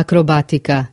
acrobática